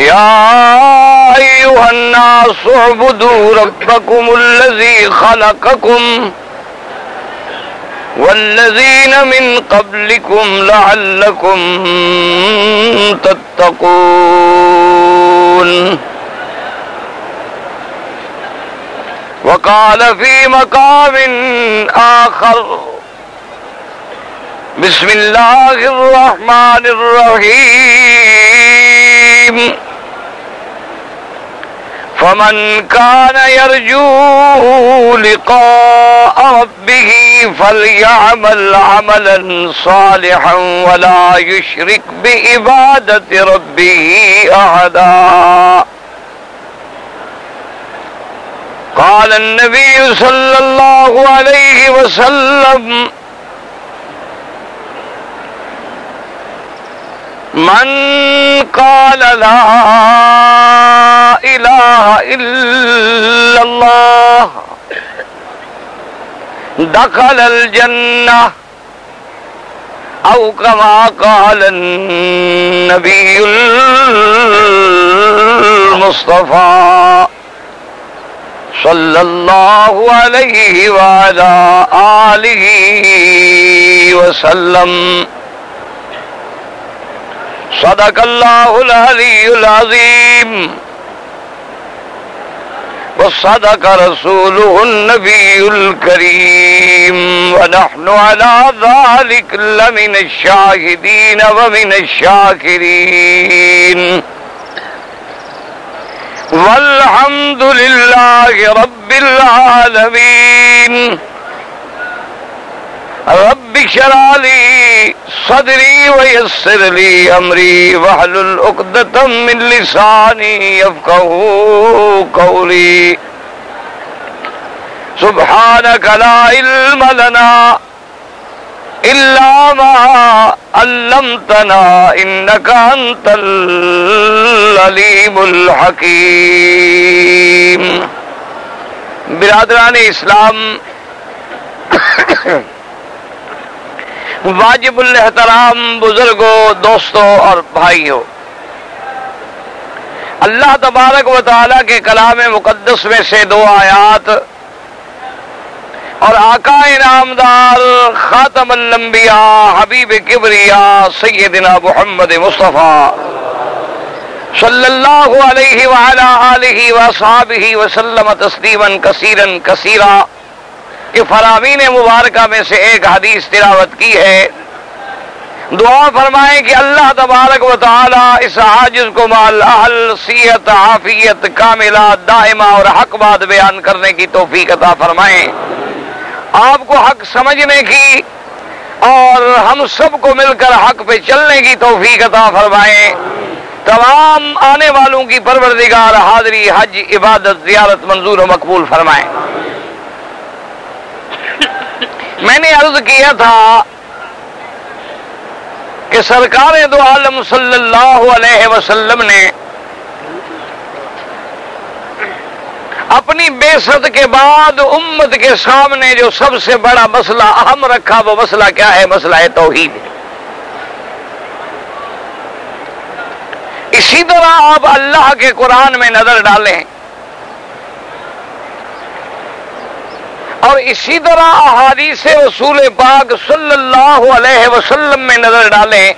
يا أيها الناس اعبدوا ربكم الذي خلقكم والذين من قبلكم لعلكم تتقون. وقال في مقام آخر بسم الله الرحمن الرحيم. فمن كان يرجو لقاء ربه فليعمل عملا صالحا ولا يشرك بعبادة ربه أحدا. قال النبي صلى الله عليه وسلم من قال لا إله إلا الله دخل الجنة أو كما قال النبي المصطفى صلى الله عليه وعلى آله وسلم صدق الله العلي العظيم وصدق رسوله النبي الكريم ونحن على ذلك لمن الشاهدين ومن الشاكرين والحمد لله رب العالمين رب شرع لي صدري ويسر لي أمري وحل الأقدة من لساني يفقه قولي سبحانك لا علم لنا إلا ما علمتنا إنك أنت العليم الحكيم برادران اسلام واجب الحترام بزرگوں، دوستوں اور بھائیوں۔ اللہ تبارک و تعالیٰ کے کلام مقدس میں سے دو آیات اور آقا انعامدار خاتم الانبیاء حبیب کبریا سیدنا محمد مصطفیٰ صلی اللہ علیہ وعلا آلہ وصحابہ وسلم تسلیما کثیرا کثیرا۔ کہ فرامین مبارکہ میں سے ایک حدیث تلاوت کی ہے۔ دعا فرمائیں کہ اللہ تبارک و تعالی اس حاجز کو مال اہل، سیت حافیت کاملہ، دائمہ اور حق بات بیان کرنے کی توفیق عطا فرمائیں۔ آپ کو حق سمجھنے کی اور ہم سب کو مل کر حق پہ چلنے کی توفیق عطا فرمائیں۔ تمام آنے والوں کی پروردگار، حاضری، حج، عبادت، زیارت منظور و مقبول فرمائیں۔ میں نے عرض کیا تھا کہ سرکار دو عالم صلی اللہ علیہ وسلم نے اپنی بے ست کے بعد امت کے سامنے جو سب سے بڑا مسئلہ اہم رکھا وہ مسئلہ کیا ہے؟ مسئلہ ہے توحید۔ اسی طرح آپ اللہ کے قرآن میں نظر ڈالیں۔ اور اسی طرح احادیث رسول پاک صلی اللہ علیہ وسلم میں نظر ڈالیں۔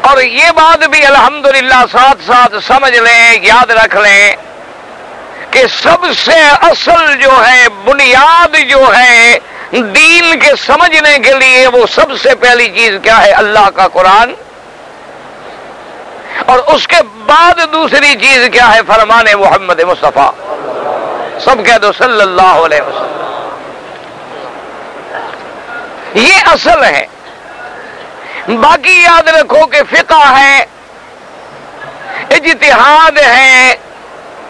اور یہ بات بھی الحمدللہ ساتھ ساتھ سمجھ لیں، یاد رکھ لیں کہ سب سے اصل جو ہے، بنیاد جو ہے دین کے سمجھنے کے لیے وہ سب سے پہلی چیز کیا ہے؟ اللہ کا قرآن۔ اور اس کے بعد دوسری چیز کیا ہے فرمان محمد مصطفیٰ؟ سب کہہ دو صلی اللہ علیہ وسلم۔ یہ اصل ہے۔ باقی یاد رکھو کہ فقہ ہے، اجتہاد ہے۔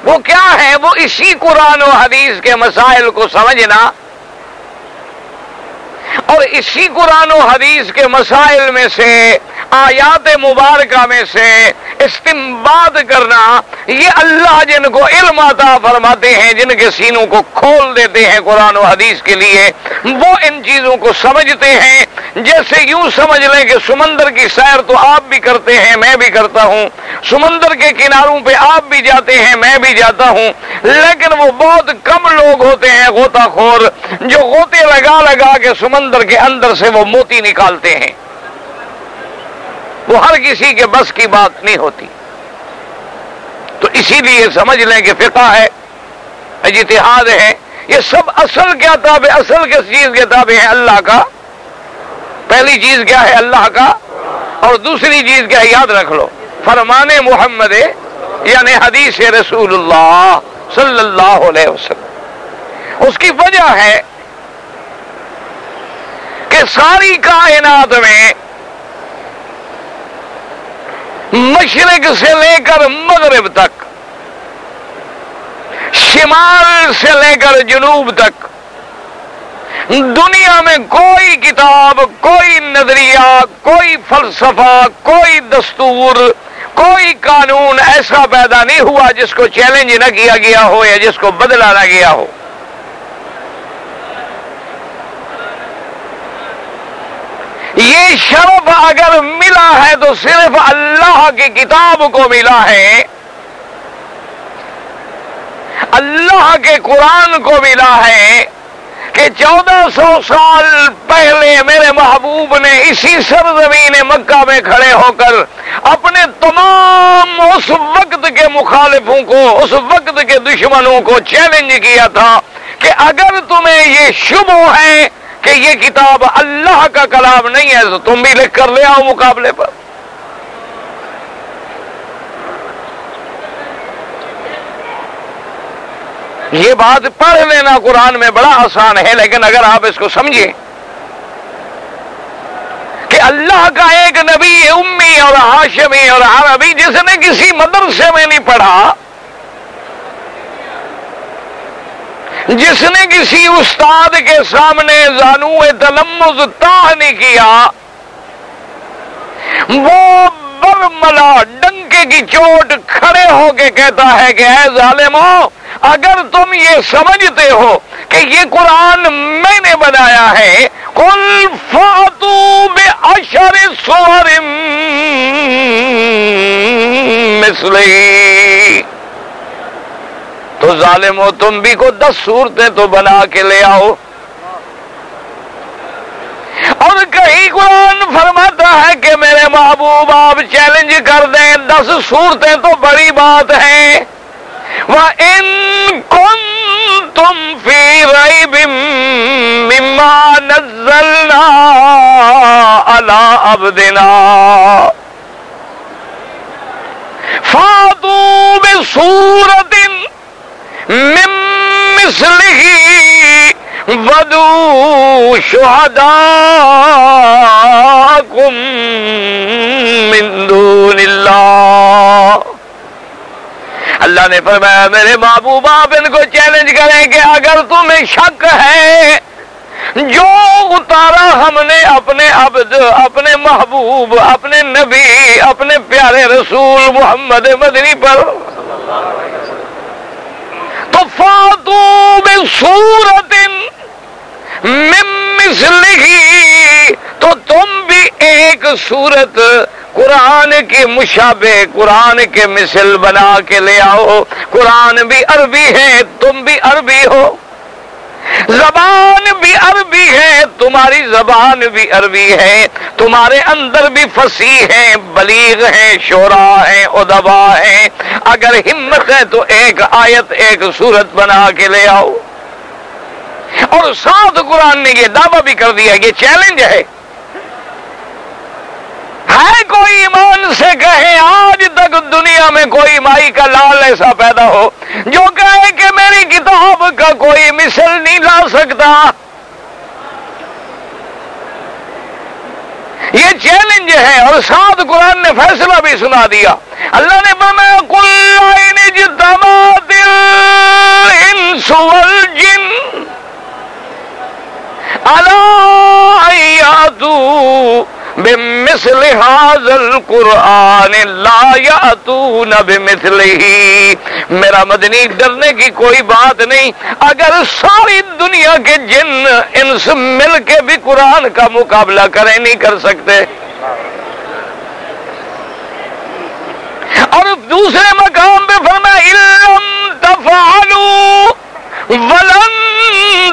وہ کیا ہے؟ وہ اسی قرآن و حدیث کے مسائل کو سمجھنا۔ اور اسی قرآن و حدیث کے مسائل میں سے، آیات مبارکہ میں سے استمباد کرنا، یہ اللہ جن کو علم عطا فرماتے ہیں، جن کے سینوں کو کھول دیتے ہیں قرآن و حدیث کے لیے، وہ ان چیزوں کو سمجھتے ہیں۔ جیسے یوں سمجھ لیں کہ سمندر کی سیر تو آپ بھی کرتے ہیں، میں بھی کرتا ہوں۔ سمندر کے کناروں پہ آپ بھی جاتے ہیں، میں بھی جاتا ہوں۔ لیکن وہ بہت کم لوگ ہوتے ہیں غوطہ خور، جو غوطے لگا لگا کے سمندر کے اندر سے وہ موتی نکالتے ہیں۔ وہ ہر کسی کے بس کی بات نہیں ہوتی۔ تو اسی لیے سمجھ لیں کہ فقہ ہے، اجتہاد ہے، یہ سب اصل کیا تاب اصل کس چیز کے تابع ہے اللہ کا۔ پہلی چیز کیا ہے اللہ کا؟ اور دوسری چیز کیا ہے؟ یاد رکھ لو، فرمان محمد یعنی حدیث رسول اللہ صلی اللہ علیہ وسلم۔ اس کی وجہ ہے کہ ساری کائنات میں مشرق سے لے کر مغرب تک، شمال سے لے کر جنوب تک، دنیا میں کوئی کتاب، کوئی نظریہ، کوئی فلسفہ، کوئی دستور، کوئی قانون ایسا پیدا نہیں ہوا جس کو چیلنج نہ کیا گیا ہو یا جس کو بدلا نہ گیا ہو۔ یہ شرف اگر ملا ہے تو صرف اللہ کی کتاب کو ملا ہے۔ اللہ کے قرآن کو ملا ہے کہ چودہ سو سال پہلے میرے محبوب نے اسی سرزمین مکہ میں کھڑے ہو کر اپنے تمام اس وقت کے مخالفوں کو، اس وقت کے دشمنوں کو چیلنج کیا تھا کہ اگر تمہیں یہ شبہ ہے کہ یہ کتاب اللہ کا کلام نہیں ہے تو تم بھی لکھ کر لے آؤ مقابلے پر۔ یہ بات پڑھ لینا قرآن میں بڑا آسان ہے، لیکن اگر آپ اس کو سمجھیں کہ اللہ کا ایک نبی امی اور ہاشمی اور عربی، جس نے کسی مدرسے میں نہیں پڑھا جس نے کسی استاد کے سامنے زانو تلمز تاہ نہیں کیا، وہ بر ملا ڈنکے کی چوٹ کھڑے ہو کے کہتا ہے کہ اے ظالمو، اگر تم یہ سمجھتے ہو کہ یہ قرآن میں نے بنایا ہے کل فاتو بے اشر سور مسلی تو ظالم ہو، تم بھی کو دس صورتیں تو بنا کے لے آؤ۔ اور کہیں قرآن فرماتا ہے کہ میرے محبوب، آپ چیلنج کر دیں۔ دس صورتیں تو بڑی بات ہیں۔ وہ ان کن تم فی رئی بما نزلنا اللہ اب دینا فاتو بے سورت ودو شہدا کم دون اللہ اللہ نے فرمایا، میرے محبوب، آپ ان کو چیلنج کریں کہ اگر تمہیں شک ہے، جو اتارا ہم نے اپنے عبد، اپنے محبوب، اپنے نبی، اپنے پیارے رسول محمد مدنی پر فاتو میں سورت تو تم بھی ایک سورت قرآن کے مشابے قرآن کے مثل بنا کے لے آؤ۔ قرآن بھی عربی ہے، تم بھی عربی ہو۔ زبان بھی عربی ہے، تمہاری زبان بھی عربی ہے۔ تمہارے اندر بھی فصیح ہیں، بلیغ ہیں شورا ہیں ادبا ہیں۔ اگر ہمت ہے تو ایک آیت، ایک صورت بنا کے لے آؤ۔ اور ساتھ قرآن نے یہ دعویٰ بھی کر دیا، یہ چیلنج ہے۔ ہے کوئی ایمان سے کہے آج تک دنیا میں کوئی مائی کا لال ایسا پیدا ہو، جو کہے کہ میری کتاب کا کوئی مثل نہیں لا سکتا۔ یہ چیلنج ہے اور ساتھ قرآن نے فیصلہ بھی سنا دیا۔ اللہ نے بنا کل دل جن اللہ بمثل هذا القرآن لا يأتون بمثله. میرا مدنی ڈرنے کی کوئی بات نہیں. اگر ساری دنیا کے جن ان سے مل کے بھی قرآن کا مقابلہ کریں، نہیں کر سکتے. اور دوسرے مقام پہ فرما علم تفالو ولن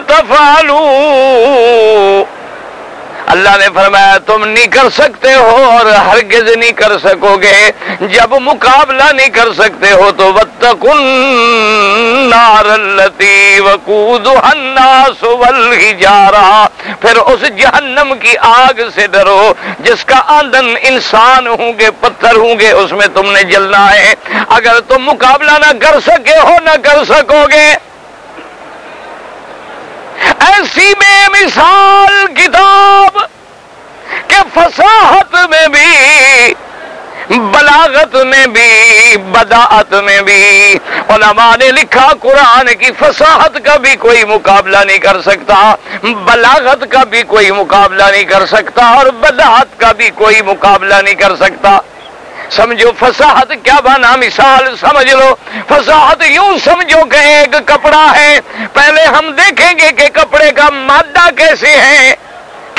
تفالو اللہ نے فرمایا، تم نہیں کر سکتے ہو اور ہرگز نہیں کر سکو گے۔ جب مقابلہ نہیں کر سکتے ہو تو جا رہا پھر اس جہنم کی آگ سے ڈرو، جس کا آندن انسان ہوں گے، پتھر ہوں گے، اس میں تم نے جلنا ہے۔ اگر تم مقابلہ نہ کر سکے ہو، نہ کر سکو گے۔ ایسی بے مثال کتاب کہ فصاحت میں بھی، بلاغت میں بھی، بداعت میں بھی، علماء نے لکھا قرآن کی فصاحت کا بھی کوئی مقابلہ نہیں کر سکتا، بلاغت کا بھی کوئی مقابلہ نہیں کر سکتا اور بداعت کا بھی کوئی مقابلہ نہیں کر سکتا۔ سمجھو فساحت کیا بنا مثال سمجھ لو۔ فساحت یوں سمجھو کہ ایک کپڑا ہے۔ پہلے ہم دیکھیں گے کہ کپڑے کا مادہ کیسے ہے۔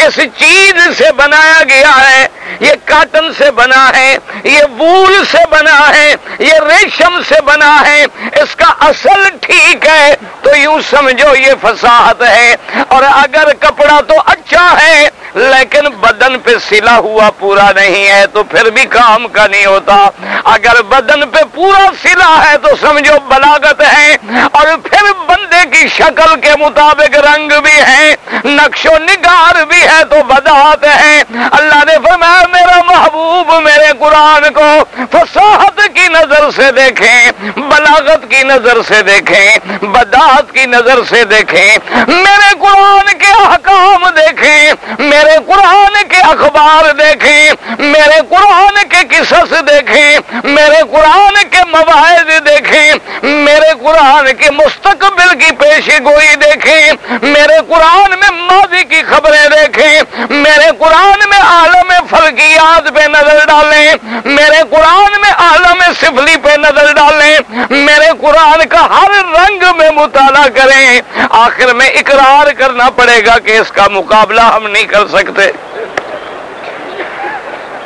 کس چیز سے بنایا گیا ہے؟ یہ کاٹن سے بنا ہے، یہ وول سے بنا ہے، یہ ریشم سے بنا ہے۔ اس کا اصل ٹھیک ہے تو یوں سمجھو یہ فساحت ہے۔ اور اگر کپڑا تو اچھا ہے، لیکن بدن پہ سلا ہوا پورا نہیں ہے تو پھر بھی کام کا نہیں ہوتا۔ اگر بدن پہ پورا سلا ہے تو سمجھو بلاگت ہے۔ اور پھر بندے کی شکل کے مطابق رنگ بھی ہے، نقش و نگار بھی ہے تو بدات ہے اللہ نے فرمایا، میرا محبوب میرے قرآن کو فصاحت کی نظر سے دیکھیں، بلاغت کی نظر سے دیکھیں بدات کی نظر سے دیکھیں۔ میرے قرآن کے احکام دیکھیں، میرے قرآن کے اخبار دیکھیں، میرے قرآن کے قصص دیکھیں، میرے قرآن کے مواعظ دیکھیں، میرے قرآن کے مستقبل کی پیشی گوئی دیکھیں، میرے قرآن میں ماضی کی خبریں دیکھیں۔ میرے قرآن میں عالم فلکیات پہ نظر ڈالیں، میرے قرآن میں عالم سفلی پہ نظر ڈالیں، میرے قرآن کا ہر رنگ میں مطالعہ کریں۔ آخر میں اقرار کرنا پڑے گا کہ اس کا مقابلہ ہم نہیں کر سکتے۔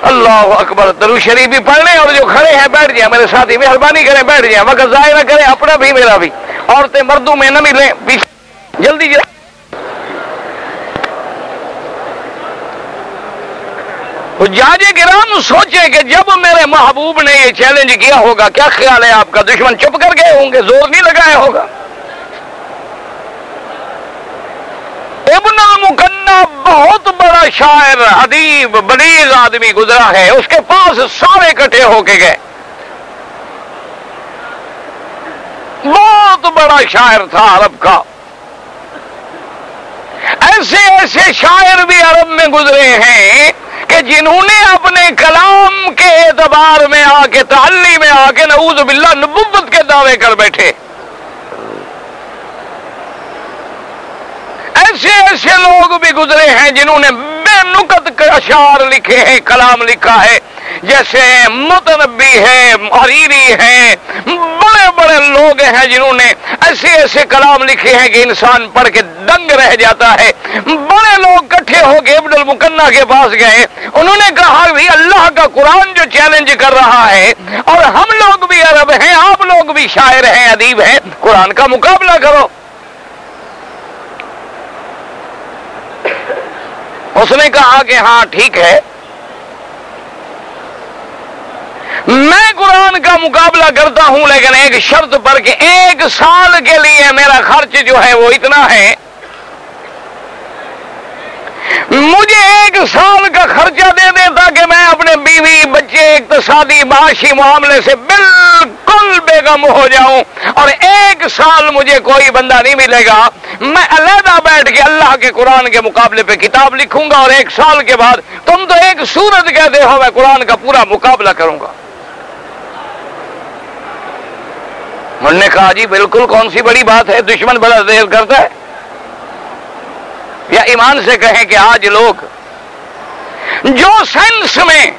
اللہ اکبر درو شریف بھی پڑھ لیں اور جو کھڑے ہیں بیٹھ جائیں، میرے ساتھی مہربانی کریں بیٹھ جائیں، وقت ضائع نہ کریں، اپنا بھی، میرا بھی۔ عورتیں مردوں میں نہ ملیں جلدی جلدی۔ جاجے گرام سوچے کہ جب میرے محبوب نے یہ چیلنج کیا ہوگا، کیا خیال ہے آپ کا؟ دشمن چپ کر گئے ہوں گے، زور نہیں لگایا ہوگا؟ ابن مکنا بہت بڑا شاعر، ادیب، بلیغ آدمی گزرا ہے، اس کے پاس سارے کٹھے ہو کے گئے۔ بہت بڑا شاعر تھا عرب کا۔ ایسے ایسے شاعر بھی عرب میں گزرے ہیں۔ کہ جنہوں نے اپنے کلام کے اعتبار میں آ کے تعلی میں آ کے نعوذ باللہ نبوت کے دعوے کر بیٹھے۔ ایسے ایسے لوگ بھی گزرے ہیں جنہوں نے بے نقط اشعار لکھے ہیں، کلام لکھا ہے۔ جیسے متنبی ہے حریری ہے بڑے بڑے لوگ ہیں جنہوں نے ایسے ایسے کلام لکھے ہیں کہ انسان پڑھ کے دنگ رہ جاتا ہے۔ بڑے لوگ کٹھے ہو کے عبد المکنا کے پاس گئے۔ انہوں نے کہا ہاں بھی اللہ کا قرآن جو چیلنج کر رہا ہے، اور ہم لوگ بھی عرب ہیں، آپ لوگ بھی شاعر ہیں، ادیب ہیں، قرآن کا مقابلہ کرو۔ اس نے کہا کہ ہاں ٹھیک ہے۔ میں قرآن کا مقابلہ کرتا ہوں، لیکن ایک شرط پر کہ ایک سال کے لیے میرا خرچ جو ہے وہ اتنا ہے۔ مجھے ایک سال کا خرچہ دے دے تاکہ میں اپنے بیوی، بچے، اقتصادی، معاشی معاملے سے بالکل بیگم ہو جاؤں۔ اور ایک سال مجھے کوئی بندہ نہیں ملے گا۔ میں علیحدہ بیٹھ کے اللہ کے قرآن کے مقابلے پہ کتاب لکھوں گا اور ایک سال کے بعد تم تو ایک سورت کہتے ہو، میں قرآن کا پورا مقابلہ کروں گا۔ انہوں نے کہا جی بالکل، کون سی بڑی بات ہے؟ دشمن بڑا دیر کرتا ہے. یا ایمان سے کہیں کہ آج لوگ جو سینس میں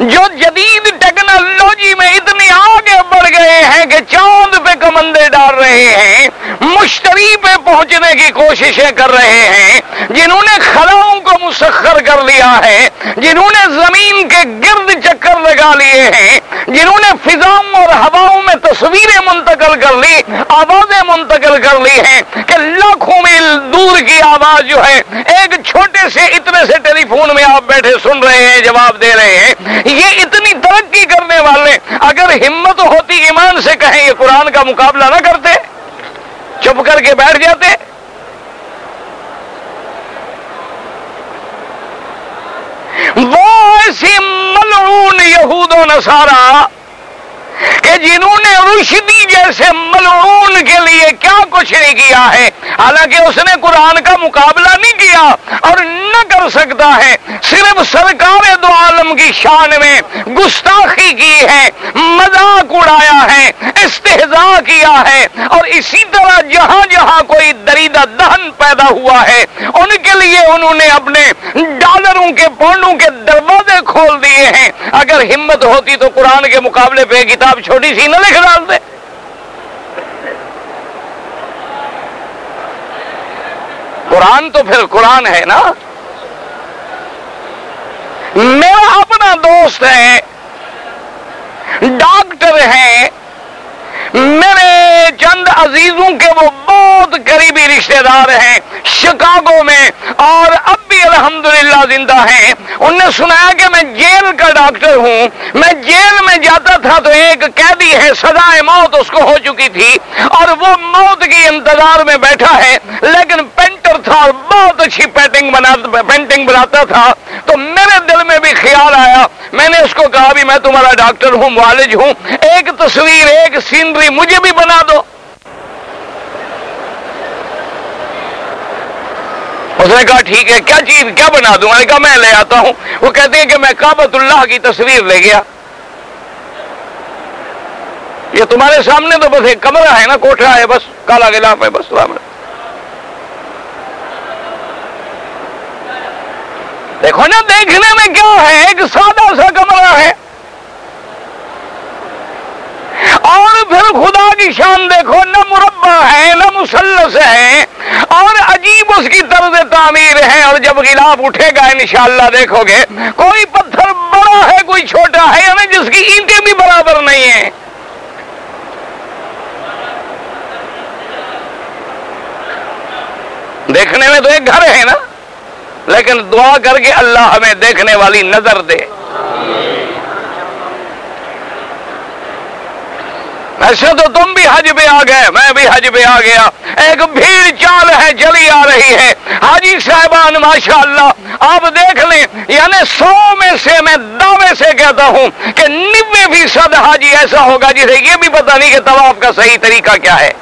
جو جدید ٹیکنالوجی میں اتنی آگے بڑھ گئے ہیں کہ چاند پہ کمندے ڈال رہے ہیں، مشتری پہ پہنچنے کی کوششیں کر رہے ہیں۔ جنہوں نے خلاؤں کو مسخر کر لیا ہے، جنہوں نے زمین کے گرد چکر لگا لیے ہیں، جنہوں نے فضاؤں اور ہواؤں میں تصویریں منتقل کر لی، آوازیں منتقل کر لی ہیں کہ لاکھوں میل دور کی آواز جو ہے، ایک چھوٹے سے اتنے سے ٹیلی فون میں آپ بیٹھے سن رہے ہیں، جواب دے رہے ہیں۔ یہ اتنی ترقی کرنے والے اگر ہمت ہوتی ایمان سے کہیں یہ قرآن کا مقابلہ نہ کرتے، چپ کر کے بیٹھ جاتے۔ وہ ایسی ملعون یہود و نصارہ کہ جنہوں نے رشدی جیسے ملعون کے لیے کیا کچھ نہیں کیا ہے حالانکہ اس نے قرآن کا مقابلہ نہیں کیا اور نہ کر سکتا ہے۔ صرف سرکار دو عالم کی شان میں گستاخی کی ہے، مذاق اڑایا ہے استحضا کیا ہے۔ اور اسی طرح جہاں جہاں کوئی دریدہ دہن پیدا ہوا ہے، ان کے لیے انہوں نے اپنے ڈالروں کے پونڈوں کے دروازے کھول دیے ہیں۔ اگر ہمت ہوتی تو قرآن کے مقابلے پہ کتاب چھوٹی سی نہ لکھ ڈال قرآن تو پھر قرآن ہے نا؟ میرا اپنا دوست ہے، ڈاکٹر ہے، میرے چند عزیزوں کے وہ بہت قریبی رشتہ دار ہیں شکاگو میں، اور اب بھی الحمدللہ زندہ ہیں۔ ان نے سنایا کہ میں جیل کا ڈاکٹر ہوں۔ میں جیل میں جاتا تھا تو ایک قیدی ہے سزائے موت اس کو ہو چکی تھی، اور وہ موت کی انتظار میں بیٹھا ہے، لیکن پینٹر تھا اور بہت اچھی پینٹنگ بنا پینٹنگ بناتا تھا۔ تو میرے دل میں بھی خیال آیا۔ میں نے اس کو کہا بھی میں تمہارا ڈاکٹر ہوں، والد ہوں۔ ایک تصویر، ایک سینری مجھے بھی بنا دو۔ اس نے کہا، ٹھیک ہے، کیا چیز، کیا بنا دوں؟ میں نے کہا، میں لے آتا ہوں۔ وہ کہتے ہیں کہ میں کابت اللہ کی تصویر لے گیا۔ یہ تمہارے سامنے تو بس ایک کمرہ ہے نا، کوٹھا ہے، بس کالا گلاف ہے، بس سامنے۔ دیکھو نا، دیکھنے میں کیا ہے؟ ایک سادہ سا کمرہ ہے۔ اور پھر خدا کی شان دیکھو، نہ مربع ہے، نہ مسلس ہے۔ اور عجیب اس کی طرز تعمیر ہے۔ اور جب گلاف اٹھے گا، انشاءاللہ دیکھو گے، کوئی پتھر بڑا ہے، کوئی چھوٹا ہے یعنی جس کی اینٹیں بھی برابر نہیں ہیں۔ دیکھنے میں تو ایک گھر ہے نا۔ لیکن دعا کر کے اللہ ہمیں دیکھنے والی نظر دے۔ ایسے تو تم بھی حج پہ آ گئے، میں بھی حج پہ آ گیا۔ ایک بھیڑ چال ہے جلی آ رہی ہے۔ حاجی صاحبان ماشاء اللہ آپ دیکھ لیں یعنی سو میں سے میں دعوے سے کہتا ہوں کہ نبے فیصد حاجی ایسا ہوگا جسے یہ بھی پتا نہیں کہ طواف کا صحیح طریقہ کیا ہے۔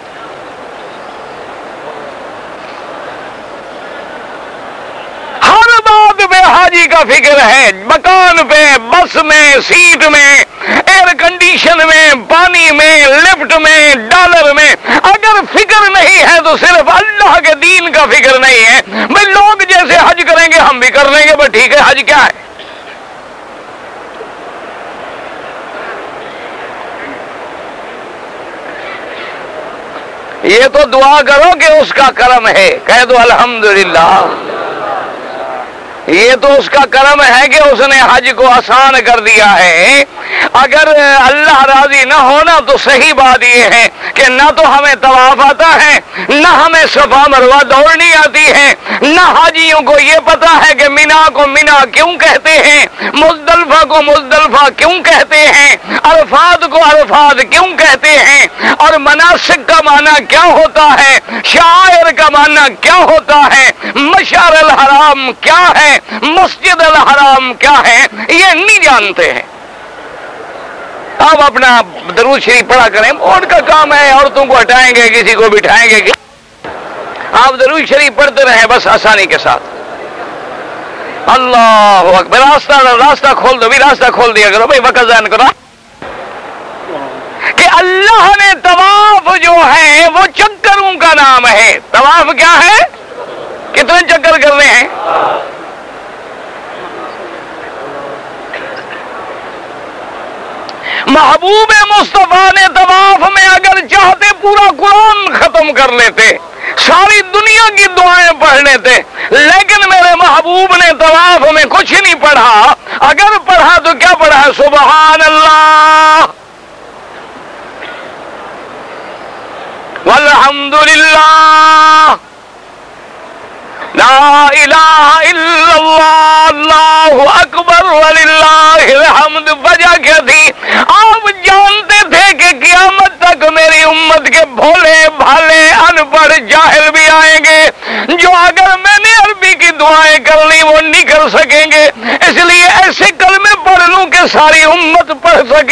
ہر پہ حاجی کا فکر ہے۔ مکان پہ، بس میں، سیٹ میں ایئر کنڈیشن میں، پانی میں لفٹ میں ڈالر میں۔ اگر فکر نہیں ہے تو صرف اللہ کے دین کا فکر نہیں ہے۔ بھائی لوگ جیسے حج کریں گے، ہم بھی کر لیں گے۔ بس ٹھیک ہے، حج کیا ہے؟ یہ تو دعا کرو کہ اس کا کرم ہے۔ کہہ دو الحمدللہ۔ یہ تو اس کا کرم ہے کہ اس نے حج کو آسان کر دیا ہے۔ اگر اللہ راضی نہ ہونا تو صحیح بات یہ ہے کہ نہ تو ہمیں طواف آتا ہے، نہ ہمیں صفا مروا دوڑنی آتی ہے۔ نہ حاجیوں کو یہ پتا ہے کہ مینا کو مینا کیوں کہتے ہیں، مزدلفہ کو مزدلفہ کیوں کہتے ہیں، عرفات کو عرفات کیوں کہتے ہیں۔ اور مناسب کا معنی کیا ہوتا ہے، شاعر کا معنی کیا ہوتا ہے مشار الحرام کیا ہے؟ مسجد الحرام کیا ہے؟ یہ نہیں جانتے ہیں۔ آپ اپنا درود شریف پڑھا کریں۔ بورڈ کا کام ہے، عورتوں کو ہٹائیں گے، کسی کو بٹھائیں گے۔ آپ درود شریف پڑھتے رہیں، بس آسانی کے ساتھ۔ اللہ اکبر، راستہ راستہ کھول دو، بھی راستہ کھول دیا کرو۔ بھائی، وقت ذہن کرو۔ کہ اللہ نے طواف جو ہے، وہ چکروں کا نام ہے۔ طواف کیا ہے؟ کتنے چکر کرنے ہیں؟ محبوب مصطفیٰ نے طواف میں اگر چاہتے پورا قرآن ختم کر لیتے، ساری دنیا کی دعائیں پڑھ لیتے، لیکن میرے محبوب نے طواف میں کچھ نہیں پڑھا، اگر پڑھا تو کیا پڑھا؟ سبحان اللہ والحمد للہ لا الہ الا اللہ اللہ اکبر وللہ الحمد وجہ کیا تھی آپ جانتے تھے کہ قیامت تک میری امت کے بھولے بھالے ان پڑھ جاہل بھی آئیں گے۔ جو اگر میں نے عربی کی دعائیں کر لی وہ نہیں کر سکیں گے۔ اس لیے ایسے کلمے پڑھ لوں کہ ساری امت پڑھ سکے۔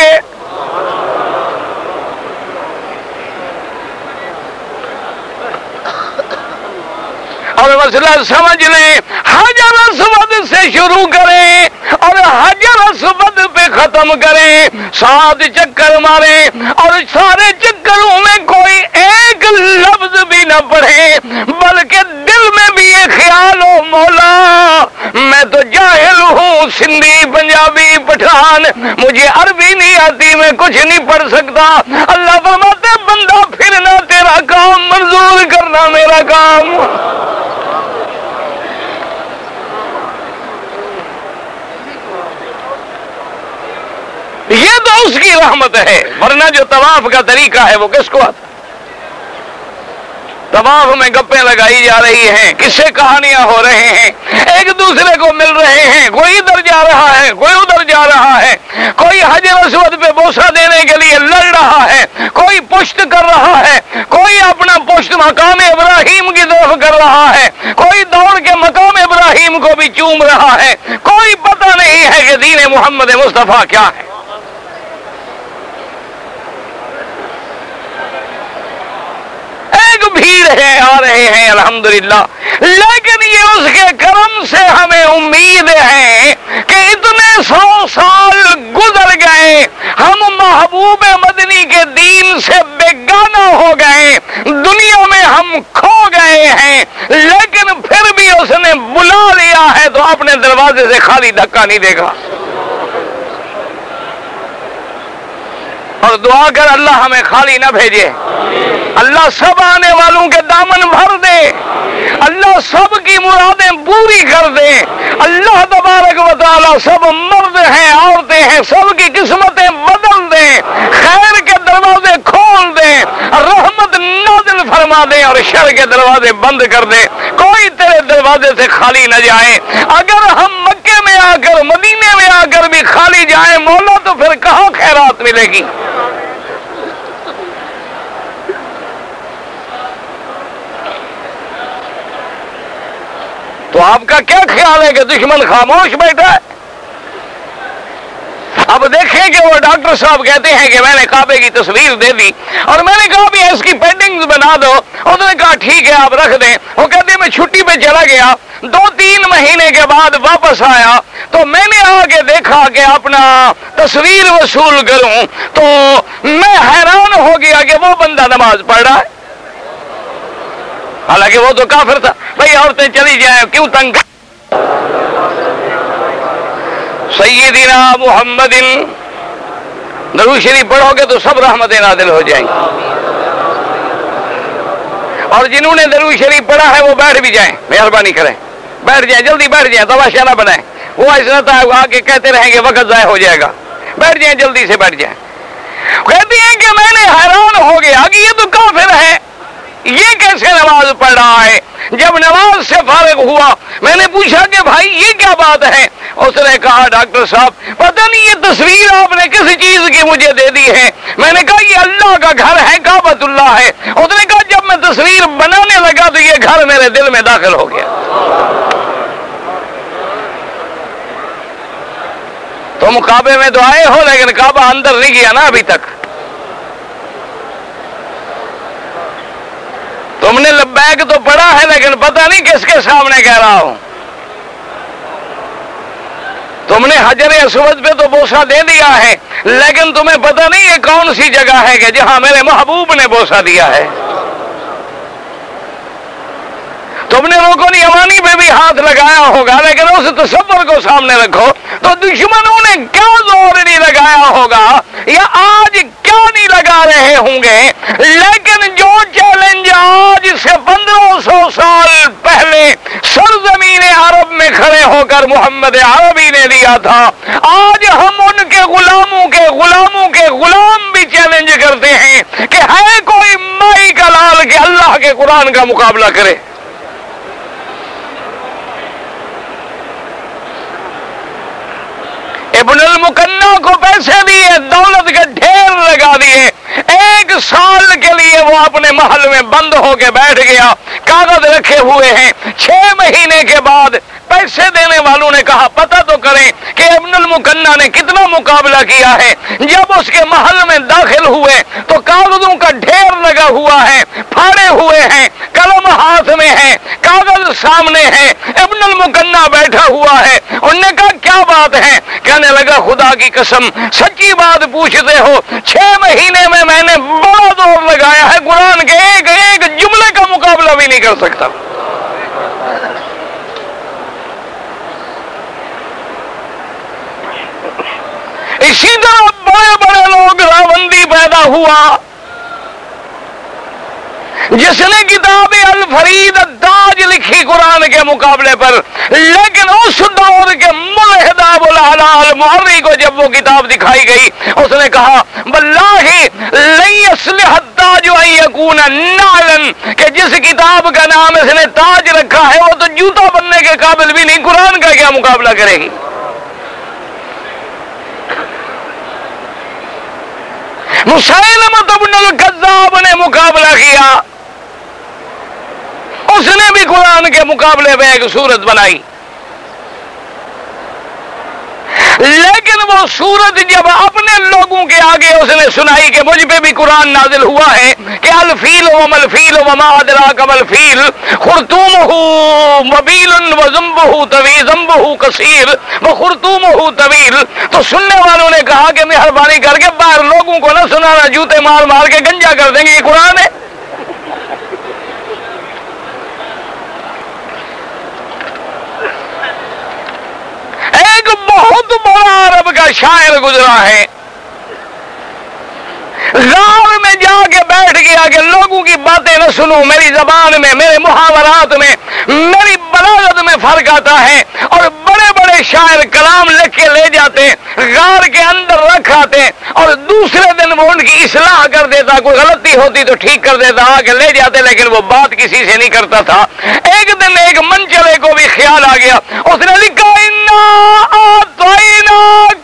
اور مسئلہ سمجھ لیں حجر اسود سے شروع کریں اور حجر اسود پہ ختم کریں۔ سات چکر ماریں اور سارے چکروں میں کوئی ایک لفظ بھی نہ پڑھے بلکہ دل میں بھی یہ خیال ہو، مولا، میں تو جاہل ہوں، سندھی پنجابی پٹھان، مجھے عربی نہیں آتی، میں کچھ نہیں پڑھ سکتا۔ اللہ فرماتے، بندہ پھرنا تیرا کام، منظور کرنا میرا کام۔ یہ تو اس کی رحمت ہے، ورنہ جو طواف کا طریقہ ہے وہ کس کو آتا؟ طواف میں گپیں لگائی جا رہی ہیں، کس سے کہانیاں ہو رہے ہیں؟ ایک دوسرے کو مل رہے ہیں، کوئی ادھر جا رہا ہے، کوئی ادھر جا رہا ہے۔ کوئی حجر اسود پہ بوسا دینے کے لیے لڑ رہا ہے، کوئی پشت کر رہا ہے، کوئی اپنا پشت مقام ابراہیم کی طرف کر رہا ہے۔ کوئی دوڑ کے مقام ابراہیم کو بھی چوم رہا ہے۔ کوئی پتہ نہیں ہے کہ دین محمد مصطفیٰ کیا ہے۔ ایک بھیڑ ہے، آ رہے ہیں، الحمدللہ۔ لیکن یہ اس کے کرم سے ہمیں امید ہے کہ اتنے سو سال گزر گئے، ہم محبوب مدنی کے دین سے بیگانہ ہو گئے، دنیا میں ہم کھو گئے ہیں۔ لیکن پھر بھی اس نے بلا لیا ہے تو اپنے دروازے سے خالی دھکا نہیں دے گا۔ اور دعا کر اللہ ہمیں خالی نہ بھیجے۔ اللہ سب آنے والوں کے دامن بھر دے۔ اللہ سب کی مرادیں پوری کر دے۔ اللہ تبارک و تعالی سب مرد ہیں، عورتیں ہیں، سب کی قسمتیں بدل دیں خیر کے دروازے کھول دیں رحمت نازل فرما دیں اور شر کے دروازے بند کر دیں کوئی تیرے دروازے سے خالی نہ جائے۔ اگر ہم مکے میں آ کر، مدینے میں آ کر بھی خالی جائیں، مولا تو پھر کہاں خیرات ملے گی؟ تو آپ کا کیا خیال ہے کہ دشمن خاموش بیٹھا ہے؟ اب دیکھیں کہ وہ ڈاکٹر صاحب کہتے ہیں کہ میں نے کعبے کی تصویر دے دی اور میں نے کہا بھی اس کی پینٹنگ بنا دو۔ انہوں نے کہا ٹھیک ہے، آپ رکھ دیں۔ وہ کہتے ہیں میں چھٹی پہ چلا گیا۔ دو تین مہینے کے بعد واپس آیا۔ تو میں نے آگے دیکھا کہ اپنا تصویر وصول کروں۔ تو میں حیران ہو گیا کہ وہ بندہ نماز پڑھ رہا ہے۔ حالانکہ وہ تو کافر تھا۔ بھائی، عورتیں چلی جائیں، کیوں تنگ سیدنا محمد درو شریف پڑھو گے تو سب رحمتیں نادل ہو جائیں گی۔ اور جنہوں نے درو شریف پڑھا ہے وہ بیٹھ بھی جائیں، مہربانی کریں۔ بیٹھ جائیں، جلدی بیٹھ جائیں تباشا نہ بنائیں۔ وہ ایسا تھا آگے کہتے رہیں گے، وقت ضائع ہو جائے گا۔ بیٹھ جائیں، جلدی سے بیٹھ جائیں۔ کہتی ہیں کہ میں نے حیران ہو گیا کہ یہ تو کافر ہے۔ یہ کیسے نماز پڑھ رہا ہے؟ جب نماز سے فارغ ہوا، میں نے پوچھا کہ بھائی، یہ کیا بات ہے؟ اس نے کہا، ڈاکٹر صاحب، پتہ نہیں یہ تصویر آپ نے کس چیز کی مجھے دے دی ہے؟ میں نے کہا، یہ اللہ کا گھر ہے کابت اللہ ہے۔ اس نے کہا، جب میں تصویر بنانے لگا تو یہ گھر میرے دل میں داخل ہو گیا۔ تم کعبے میں تو آئے ہو، لیکن کعبہ اندر نہیں گیا نا ابھی تک۔ ہم نے لبیک تو پڑھا ہے لیکن پتہ نہیں کس کے سامنے کہہ رہا ہوں۔ تم نے حجر اسود پہ تو بوسا دے دیا ہے، لیکن تمہیں پتہ نہیں یہ کون سی جگہ ہے کہ جہاں میرے محبوب نے بوسا دیا ہے۔ تم نے روکو یمانی پہ بھی ہاتھ لگایا ہوگا، لیکن اس تصور کو سامنے رکھو، تو دشمنوں نے کیا زور نہیں لگایا ہوگا؟ یا آج کیا نہیں لگا رہے ہوں گے؟ لیکن جو چیلنج آج سے پندرہ سو سال پہلے سرزمین عرب میں کھڑے ہو کر محمد عربی نے دیا تھا، آج ہم ان کے غلاموں کے غلاموں کے غلام بھی چیلنج کرتے ہیں کہ ہے کوئی مائی کا لال کے اللہ کے قرآن کا مقابلہ کرے۔ ابن المکنا کو پیسے دیے، دولت کے ڈھیر لگا دیے۔ ایک سال کے لیے وہ اپنے محل میں بند ہو کے بیٹھ گیا، کاغذ رکھے ہوئے ہیں۔ چھ مہینے کے بعد پیسے دینے والوں نے کہا، پتہ تو کریں کہ ابن المکنہ نے کتنا مقابلہ کیا ہے۔ جب اس کے محل میں داخل ہوئے تو کاغذوں کا ڈھیر لگا ہوا ہے، پھاڑے ہوئے ہیں، قلم ہاتھ میں ہے، کاغذ سامنے ہے، ابن المکنہ بیٹھا ہوا ہے۔ انہوں نے کہا، کیا بات ہے؟ کہنے لگا، خدا کی قسم، سچی بات پوچھتے ہو، چھ مہینے میں میں نے بڑا دور لگایا ہے، قرآن کے ایک ایک جملے کا مقابلہ بھی نہیں کر سکتا۔ اسی طرح بڑے بڑے لوگ راوندی پیدا ہوا۔ جس نے کتاب الفرید تاج لکھی قرآن کے مقابلے پر، لیکن اس دور کے ملحداب الحلال محری کو جب وہ کتاب دکھائی گئی، اس نے کہا بلّہ لئی نالن کہ جس کتاب کا نام اس نے تاج رکھا ہے، وہ تو جوتا بننے کے قابل بھی نہیں، قرآن کا کیا مقابلہ کرے گی؟ مسلمت ابن القذاب نے مقابلہ کیا۔ اس نے بھی قرآن کے مقابلے میں ایک صورت بنائی۔ لیکن وہ سورت جب اپنے لوگوں کے آگے اس نے سنائی کہ مجھ پہ بھی قرآن نازل ہوا ہے کہ الفیل و ملفیل و مادرا کمل فیل خرطوم ہو مبیل و زمب ہو طویل زمب ہو کثیر وہ خرطوم ہو طویل۔ تو سننے والوں نے کہا کہ مہربانی کر کے باہر لوگوں کو نہ سنانا، جوتے مار مار کے گنجا کر دیں گے، یہ قرآن ہے ایک بہت بڑا عرب کا شاعر گزرا ہے۔ غار میں جا کے بیٹھ گیا کہ لوگوں کی باتیں نہ سنو میری زبان میں، میرے محاورات میں، میری بلاغت میں فرق آتا ہے اور بڑے شاعر کلام لکھ کے لے جاتے غار کے اندر رکھ آتے اور دوسرے دن وہ ان کی اصلاح کر دیتا، کوئی غلطی ہوتی تو ٹھیک کر دیتا، آ کے لے جاتے، لیکن وہ بات کسی سے نہیں کرتا تھا۔ ایک دن ایک منچلے کو بھی خیال آ گیا، اس نے لکھا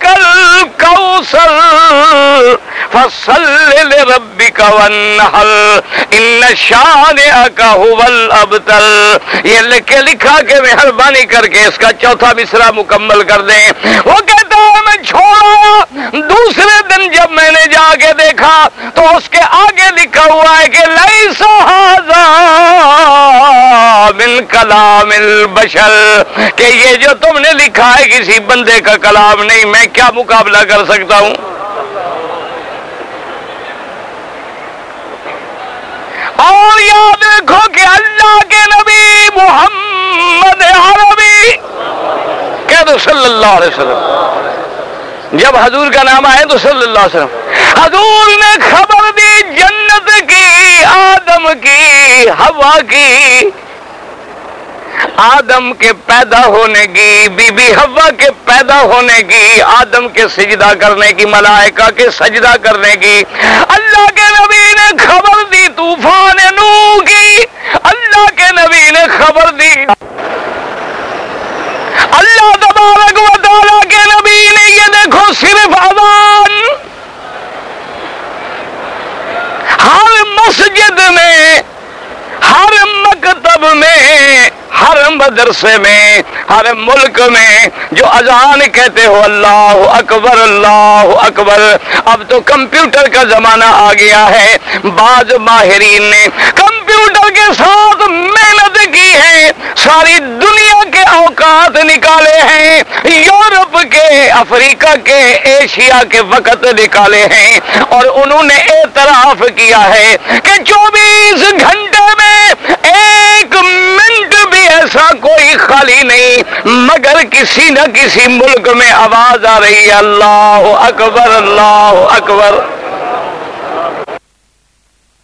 کل کوسل فصل ربک ونحل ان هو الابتل یہ لکھ کے لکھا کہ مہربانی کر کے اس کا چوتھا مصرا مکمل کر دیں. وہ کہتا ہے، میں چھوڑا۔ دوسرے دن جب میں نے جا کے دیکھا، تو اس کے آگے لکھا ہوا ہے کہ لئی سہازا من کلام البشر. کہ یہ جو تم نے لکھا ہے، کسی بندے کا کلام نہیں، میں کیا مقابلہ کر سکتا ہوں؟ اور یاد رکھو کہ اللہ کے نبی محمد عربی کہہ دو صلی اللہ علیہ وسلم۔ جب حضور کا نام آئے تو صلی اللہ علیہ وسلم۔ حضور نے خبر دی جنت کی، آدم کی، ہوا کی۔ آدم کے پیدا ہونے کی، بی بی ہوا کے پیدا ہونے کی، آدم کے سجدہ کرنے کی، ملائکہ کے سجدہ کرنے کی۔ اللہ کے نبی نے خبر دی، طوفان نو کی۔ اللہ کے نبی نے خبر دی اللہ تبارک و تعالیٰ کے نبی نے یہ دیکھو صرف اذان ہر مسجد میں ہر مکتب میں ہر مدرسے میں، ہر ملک میں جو اذان کہتے ہو، اللہ اکبر اللہ اکبر۔ اب تو کمپیوٹر کا زمانہ آ گیا ہے۔ بعض ماہرین نے کمپیوٹر کے ساتھ محنت کی ہے۔ ساری دنیا کے اوقات نکالے ہیں۔ یورپ کے، افریقہ کے، ایشیا کے وقت نکالے ہیں۔ اور انہوں نے اعتراف کیا ہے کہ چوبیس گھنٹے میں ایک منٹ بھی خالی نہیں، مگر کسی نہ کسی ملک میں آواز آ رہی ہے۔ اللہ اکبر اللہ اکبر۔